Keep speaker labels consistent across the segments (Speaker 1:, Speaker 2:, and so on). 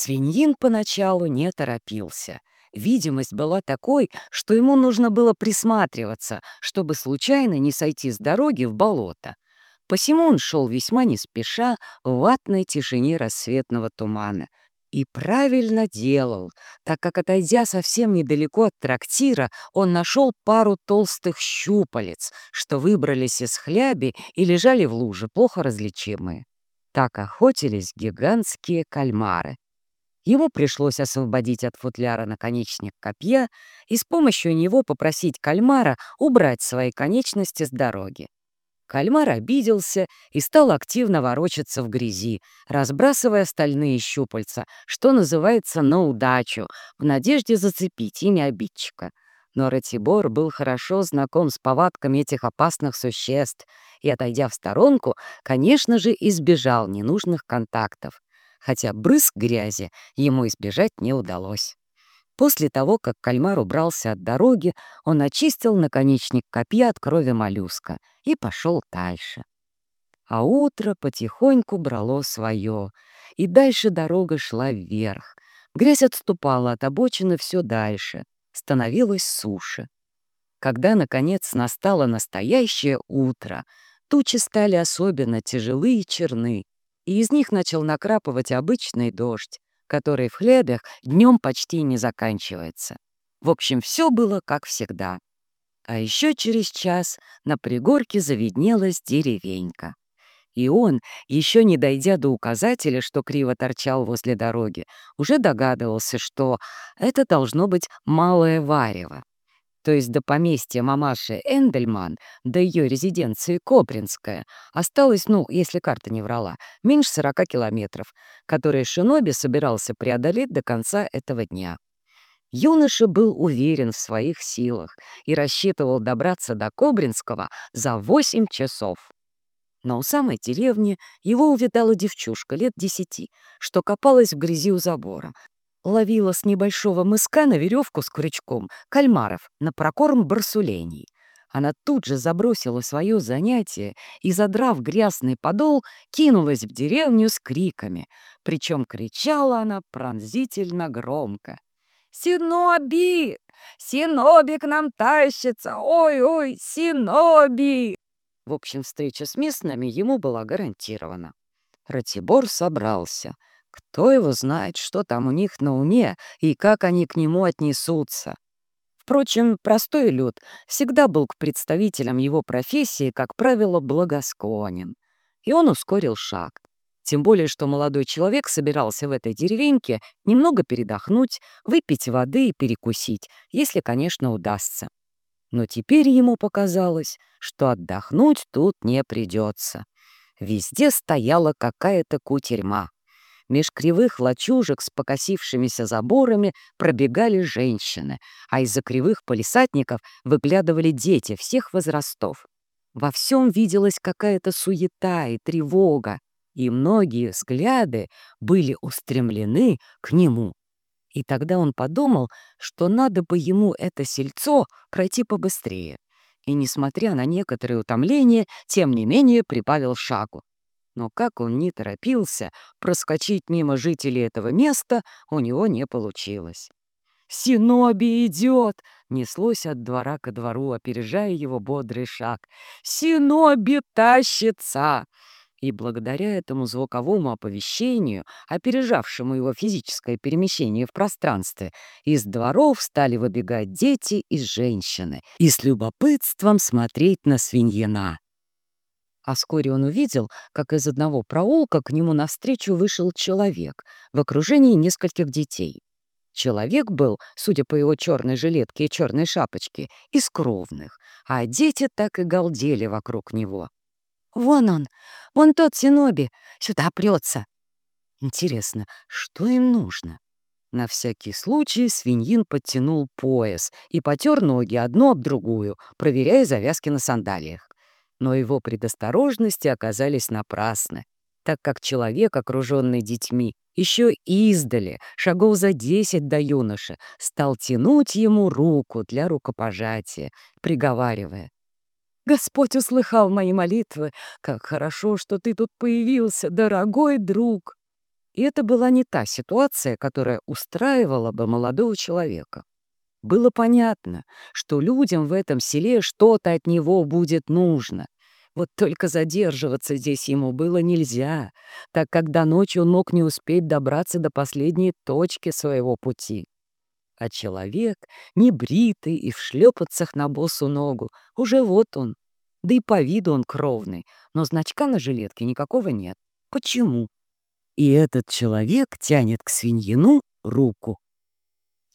Speaker 1: Свиньин поначалу не торопился. Видимость была такой, что ему нужно было присматриваться, чтобы случайно не сойти с дороги в болото. Посему он шел весьма не спеша в ватной тишине рассветного тумана. И правильно делал, так как, отойдя совсем недалеко от трактира, он нашел пару толстых щупалец, что выбрались из хляби и лежали в луже, плохо различимые. Так охотились гигантские кальмары. Ему пришлось освободить от футляра наконечник копья и с помощью него попросить кальмара убрать свои конечности с дороги. Кальмар обиделся и стал активно ворочаться в грязи, разбрасывая стальные щупальца, что называется на удачу, в надежде зацепить ими обидчика. Но Ратибор был хорошо знаком с повадками этих опасных существ и, отойдя в сторонку, конечно же, избежал ненужных контактов хотя брызг грязи ему избежать не удалось. После того, как кальмар убрался от дороги, он очистил наконечник копья от крови моллюска и пошел дальше. А утро потихоньку брало свое, и дальше дорога шла вверх. Грязь отступала от обочины все дальше, становилось суше. Когда, наконец, настало настоящее утро, тучи стали особенно тяжелые и черны, и из них начал накрапывать обычный дождь, который в хлебях днем почти не заканчивается. В общем, все было как всегда. А еще через час на пригорке завиднелась деревенька. И он, еще не дойдя до указателя, что криво торчал возле дороги, уже догадывался, что это должно быть Малое Варево то есть до поместья мамаши Эндельман, до ее резиденции Копринская, осталось, ну, если карта не врала, меньше 40 километров, которые Шиноби собирался преодолеть до конца этого дня. Юноша был уверен в своих силах и рассчитывал добраться до Кобринского за 8 часов. Но у самой деревни его увидала девчушка лет десяти, что копалась в грязи у забора, ловила с небольшого мыска на веревку с крючком кальмаров на прокорм барсулений. Она тут же забросила свое занятие и, задрав грязный подол, кинулась в деревню с криками. Причем кричала она пронзительно громко. «Синоби! Синоби к нам тащится! Ой-ой, Синоби!» В общем, встреча с местными ему была гарантирована. Ратибор собрался — кто его знает, что там у них на уме и как они к нему отнесутся. Впрочем, простой люд всегда был к представителям его профессии, как правило, благосклонен. И он ускорил шаг. Тем более, что молодой человек собирался в этой деревеньке немного передохнуть, выпить воды и перекусить, если, конечно, удастся. Но теперь ему показалось, что отдохнуть тут не придется. Везде стояла какая-то кутерьма. Меж кривых лачужек с покосившимися заборами пробегали женщины, а из-за кривых полисадников выглядывали дети всех возрастов. Во всем виделась какая-то суета и тревога, и многие взгляды были устремлены к нему. И тогда он подумал, что надо бы ему это сельцо пройти побыстрее. И, несмотря на некоторые утомления, тем не менее прибавил шагу. Но как он не торопился, проскочить мимо жителей этого места у него не получилось. «Синоби идет!» — неслось от двора ко двору, опережая его бодрый шаг. «Синоби тащится!» И благодаря этому звуковому оповещению, опережавшему его физическое перемещение в пространстве, из дворов стали выбегать дети и женщины и с любопытством смотреть на свиньина. А вскоре он увидел, как из одного проулка к нему навстречу вышел человек в окружении нескольких детей. Человек был, судя по его черной жилетке и черной шапочке, из кровных, а дети так и галдели вокруг него. «Вон он! Вон тот Синоби! Сюда прется!» Интересно, что им нужно? На всякий случай свиньин подтянул пояс и потер ноги одну об другую, проверяя завязки на сандалиях. Но его предосторожности оказались напрасны, так как человек, окруженный детьми, еще издали, шагов за десять до юноши, стал тянуть ему руку для рукопожатия, приговаривая. «Господь услыхал мои молитвы. Как хорошо, что ты тут появился, дорогой друг!» И это была не та ситуация, которая устраивала бы молодого человека. Было понятно, что людям в этом селе что-то от него будет нужно. Вот только задерживаться здесь ему было нельзя, так как до ночи он мог не успеть добраться до последней точки своего пути. А человек, небритый и в шлепанцах на босу ногу, уже вот он. Да и по виду он кровный, но значка на жилетке никакого нет. Почему? И этот человек тянет к свиньину руку.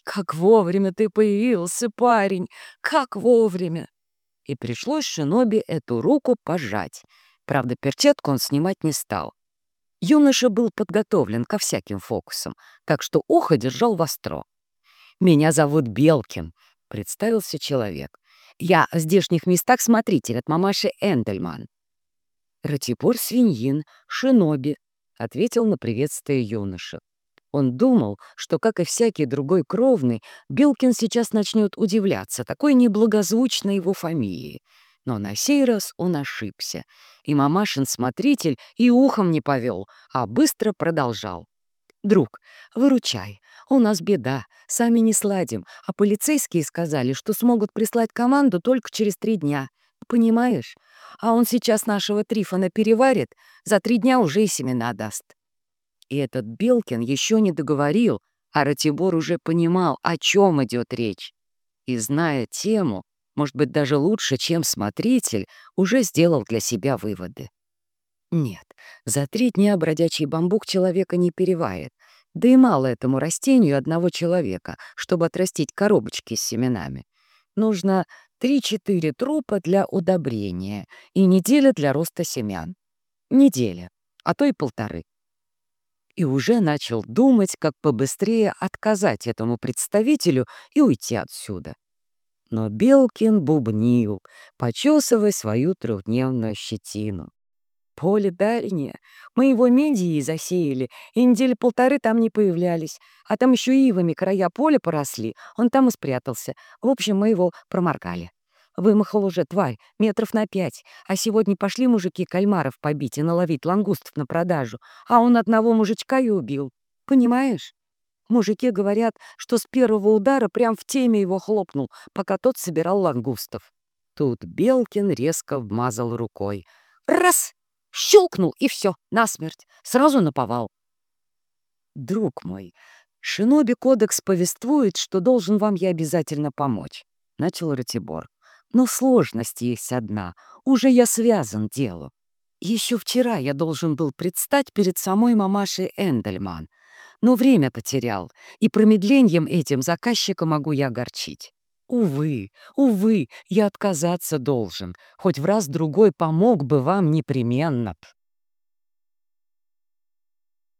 Speaker 1: «Как вовремя ты появился, парень! Как вовремя!» И пришлось Шиноби эту руку пожать. Правда, перчатку он снимать не стал. Юноша был подготовлен ко всяким фокусам, так что ухо держал востро. «Меня зовут Белкин», — представился человек. «Я в здешних местах смотритель от мамаши Эндельман». «Ратипор свиньин, шиноби», — ответил на приветствие юноша. Он думал, что, как и всякий другой кровный, Белкин сейчас начнет удивляться такой неблагозвучной его фамилии. Но на сей раз он ошибся, и мамашин-смотритель и ухом не повел, а быстро продолжал. «Друг, выручай, у нас беда, сами не сладим, а полицейские сказали, что смогут прислать команду только через три дня. Понимаешь? А он сейчас нашего Трифона переварит, за три дня уже и семена даст». И этот Белкин еще не договорил, а Ратибор уже понимал, о чем идет речь. И, зная тему, может быть, даже лучше, чем смотритель, уже сделал для себя выводы. Нет, за три дня бродячий бамбук человека не переварит, да и мало этому растению одного человека, чтобы отрастить коробочки с семенами. Нужно 3-4 трупа для удобрения и неделя для роста семян. Неделя, а то и полторы и уже начал думать, как побыстрее отказать этому представителю и уйти отсюда. Но Белкин бубнил, почесывая свою трехдневную щетину. Поле дальнее. Мы его медией засеяли, и недели полторы там не появлялись. А там еще ивами края поля поросли, он там и спрятался. В общем, мы его проморгали. Вымахал уже тварь, метров на пять. А сегодня пошли мужики кальмаров побить и наловить лангустов на продажу. А он одного мужичка и убил. Понимаешь? Мужики говорят, что с первого удара прям в теме его хлопнул, пока тот собирал лангустов. Тут Белкин резко вмазал рукой. Раз! Щелкнул, и все, насмерть. Сразу наповал. Друг мой, Шиноби кодекс повествует, что должен вам я обязательно помочь. Начал Ратибор. Но сложность есть одна. Уже я связан делу. Еще вчера я должен был предстать перед самой мамашей Эндельман. Но время потерял, и промедлением этим заказчика могу я огорчить. Увы, увы, я отказаться должен, хоть в раз-другой помог бы вам непременно.